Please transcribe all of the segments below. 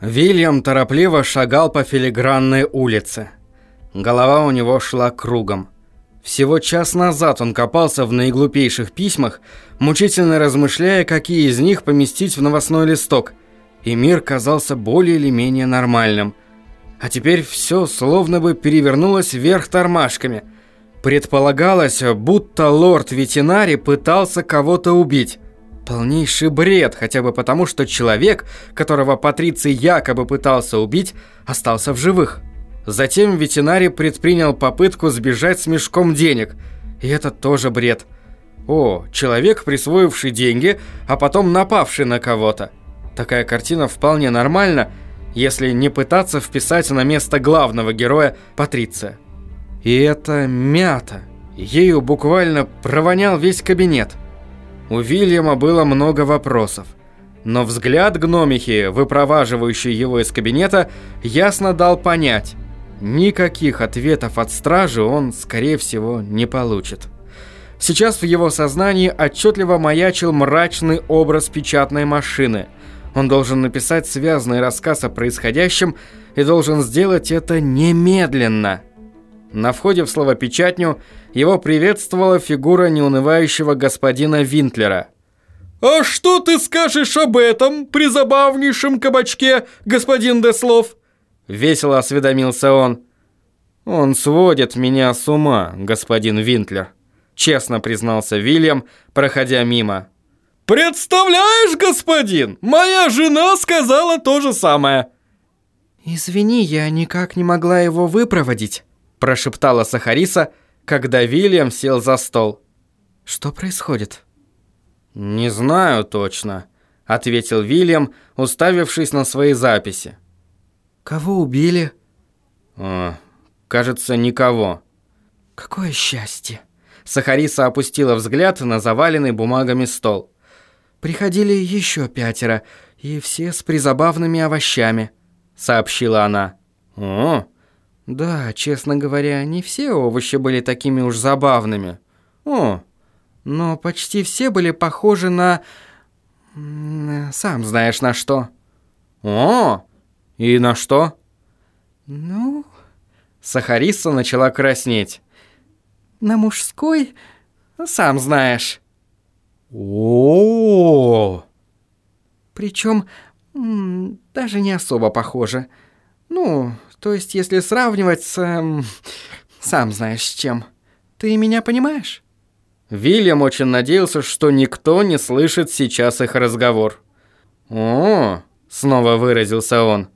Вильям торопливо шагал по филигранной улице. Голова у него шла кругом. Всего час назад он копался в наиглупейших письмах, мучительно размышляя, какие из них поместить в новостной листок, и мир казался более или менее нормальным. А теперь все словно бы перевернулось вверх тормашками. Предполагалось, будто лорд-ветенари пытался кого-то убить. Полнейший бред, хотя бы потому, что человек, которого Патриций якобы пытался убить, остался в живых. Затем ветеринарий предпринял попытку сбежать с мешком денег. И это тоже бред. О, человек, присвоивший деньги, а потом напавший на кого-то. Такая картина вполне нормальна, если не пытаться вписать на место главного героя Патриция. И это мята. Ею буквально провонял весь кабинет. У Вильяма было много вопросов. Но взгляд гномихи, выпроваживающий его из кабинета, ясно дал понять. Никаких ответов от стражи он, скорее всего, не получит. Сейчас в его сознании отчетливо маячил мрачный образ печатной машины. Он должен написать связанный рассказ о происходящем и должен сделать это немедленно. На входе в словопечатню его приветствовала фигура неунывающего господина Винтлера. «А что ты скажешь об этом, призабавнейшем кабачке, господин Деслов?» Весело осведомился он. «Он сводит меня с ума, господин Винтлер», честно признался Вильям, проходя мимо. «Представляешь, господин, моя жена сказала то же самое». «Извини, я никак не могла его выпроводить», прошептала Сахариса, когда Вильям сел за стол. «Что происходит?» «Не знаю точно», ответил Вильям, уставившись на свои записи. Кого убили? О, кажется, никого. Какое счастье. Сахариса опустила взгляд на заваленный бумагами стол. Приходили еще пятеро, и все с призабавными овощами, сообщила она. О, да, честно говоря, не все овощи были такими уж забавными. О, но почти все были похожи на... Сам знаешь на что. О, «И на что?» «Ну...» Сахариса начала краснеть. «На мужской, сам знаешь». О, -о, -о, Причем даже не особо похоже. Ну, то есть, если сравнивать с... Эм, сам знаешь с чем. Ты меня понимаешь? Вильям очень надеялся, что никто не слышит сейчас их разговор. «О!» — снова выразился он.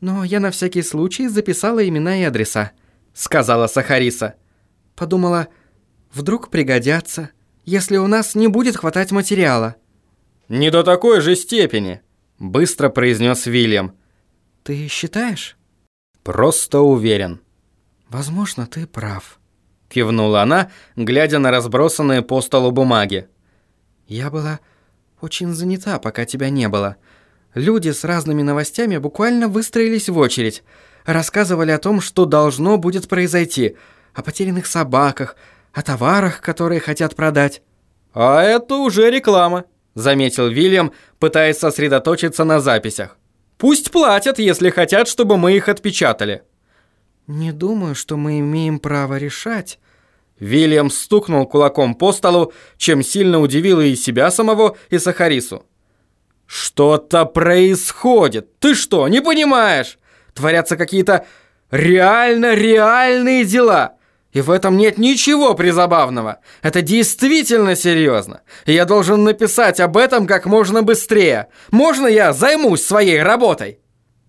«Но я на всякий случай записала имена и адреса», — сказала Сахариса. Подумала, вдруг пригодятся, если у нас не будет хватать материала. «Не до такой же степени», — быстро произнес Вильям. «Ты считаешь?» «Просто уверен». «Возможно, ты прав», — кивнула она, глядя на разбросанные по столу бумаги. «Я была очень занята, пока тебя не было. Люди с разными новостями буквально выстроились в очередь. Рассказывали о том, что должно будет произойти. О потерянных собаках, о товарах, которые хотят продать. «А это уже реклама», — заметил Вильям, пытаясь сосредоточиться на записях. «Пусть платят, если хотят, чтобы мы их отпечатали». «Не думаю, что мы имеем право решать». Вильям стукнул кулаком по столу, чем сильно удивило и себя самого, и Сахарису. «Что-то происходит! Ты что, не понимаешь? Творятся какие-то реально реальные дела!» И в этом нет ничего призабавного. Это действительно серьезно. И я должен написать об этом как можно быстрее. Можно я займусь своей работой?»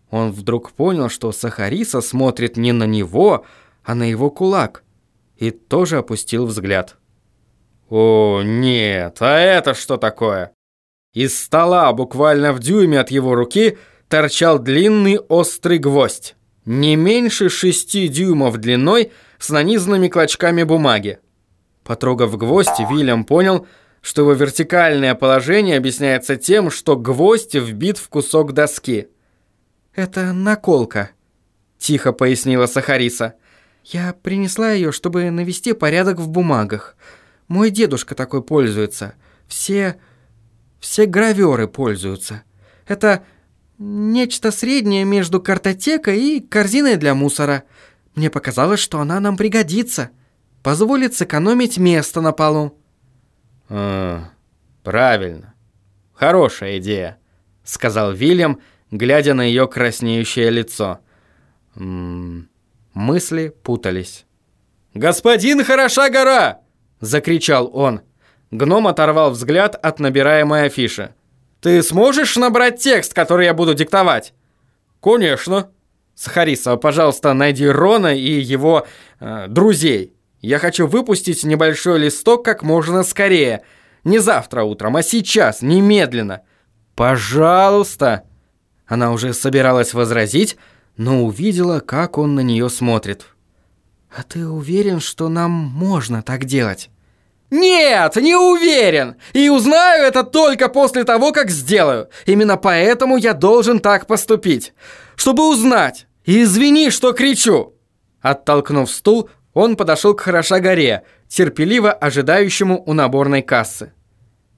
Он вдруг понял, что Сахариса смотрит не на него, а на его кулак. И тоже опустил взгляд. «О, нет, а это что такое?» Из стола, буквально в дюйме от его руки, торчал длинный острый гвоздь, не меньше шести дюймов длиной, с нанизанными клочками бумаги. Потрогав гвоздь, Вильям понял, что его вертикальное положение объясняется тем, что гвоздь вбит в кусок доски. «Это наколка», – тихо пояснила Сахариса. «Я принесла ее, чтобы навести порядок в бумагах. Мой дедушка такой пользуется. Все все граверы пользуются. Это Нечто среднее между картотекой и корзиной для мусора. Мне показалось, что она нам пригодится. Позволит сэкономить место на полу. А, правильно. Хорошая идея, сказал Вильям, глядя на ее краснеющее лицо. М -м, мысли путались. «Господин Хороша гора!» – закричал он. Гном оторвал взгляд от набираемой афиши. «Ты сможешь набрать текст, который я буду диктовать?» «Конечно». Сахариса, пожалуйста, найди Рона и его э, друзей. Я хочу выпустить небольшой листок как можно скорее. Не завтра утром, а сейчас, немедленно. Пожалуйста. Она уже собиралась возразить, но увидела, как он на нее смотрит. «А ты уверен, что нам можно так делать?» «Нет, не уверен! И узнаю это только после того, как сделаю. Именно поэтому я должен так поступить. Чтобы узнать. Извини, что кричу!» Оттолкнув стул, он подошел к Хороша горе, терпеливо ожидающему у наборной кассы.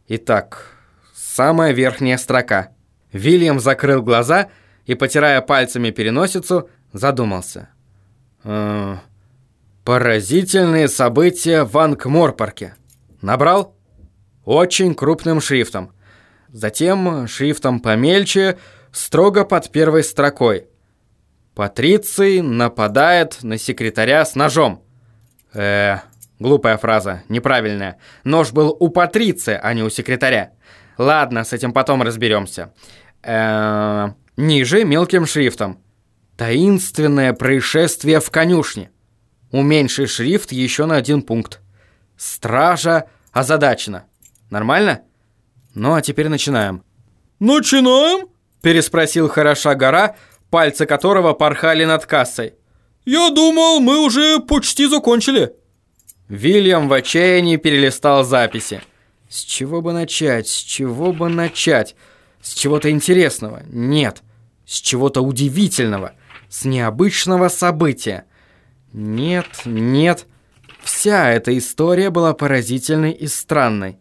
Итак, самая верхняя строка. Вильям закрыл глаза и, потирая пальцами переносицу, задумался. Э Поразительные события в Ангморпарке. Набрал? Очень крупным шрифтом. Затем шрифтом помельче, строго под первой строкой. Патриций нападает на секретаря с ножом. Э, глупая фраза, неправильная. Нож был у Патриция, а не у секретаря. Ладно, с этим потом разберемся. Э, ниже мелким шрифтом. Таинственное происшествие в конюшне. Уменьши шрифт еще на один пункт. Стража озадачена. Нормально? Ну, а теперь начинаем. «Начинаем?» – переспросил хороша гора, пальцы которого порхали над кассой. «Я думал, мы уже почти закончили». Вильям в отчаянии перелистал записи. С чего бы начать? С чего бы начать? С чего-то интересного? Нет. С чего-то удивительного. С необычного события. Нет, нет. Вся эта история была поразительной и странной.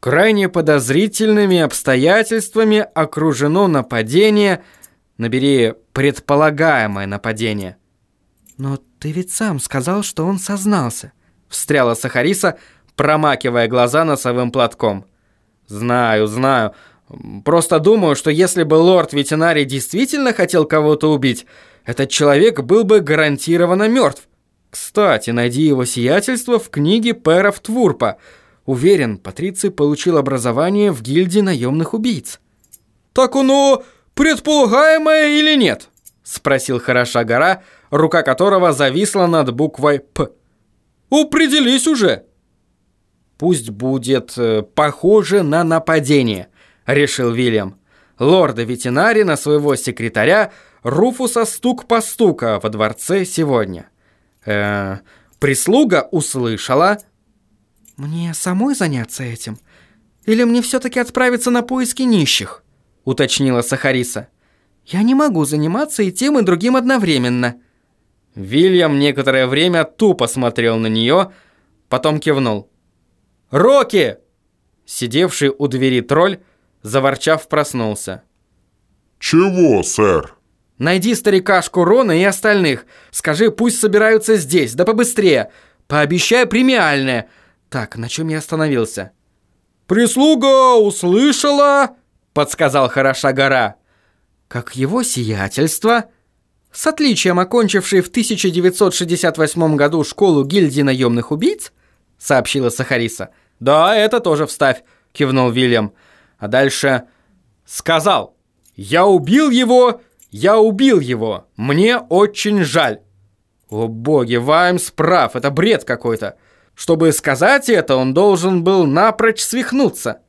Крайне подозрительными обстоятельствами окружено нападение, набери предполагаемое нападение. «Но ты ведь сам сказал, что он сознался», — встряла Сахариса, промакивая глаза носовым платком. «Знаю, знаю. Просто думаю, что если бы лорд-ветеринарий действительно хотел кого-то убить, этот человек был бы гарантированно мертв. Кстати, найди его сиятельство в книге Перов Твурпа. Уверен, Патриций получил образование в гильдии наемных убийц. «Так оно предполагаемое или нет?» Спросил хороша гора, рука которого зависла над буквой «П». «Определись уже!» «Пусть будет э, похоже на нападение», — решил Вильям. «Лорда ветеринари на своего секретаря Руфуса стук по стука во дворце сегодня». Э, прислуга услышала. Мне самой заняться этим? Или мне все-таки отправиться на поиски нищих? Уточнила Сахариса. Я не могу заниматься и тем, и другим одновременно. Вильям некоторое время тупо смотрел на нее, потом кивнул. «Рокки!» Сидевший у двери тролль, заворчав, проснулся. «Чего, сэр?» Найди старикашку Рона и остальных. Скажи, пусть собираются здесь, да побыстрее. Пообещай премиальное. Так, на чем я остановился? Прислуга услышала, подсказал хороша гора. Как его сиятельство, с отличием окончивший в 1968 году школу гильдии наемных убийц, сообщила Сахариса. Да, это тоже вставь, кивнул Вильям. А дальше сказал: "Я убил его я убил его. Мне очень жаль. О боги, Ваймс прав, это бред какой-то. Чтобы сказать это, он должен был напрочь свихнуться.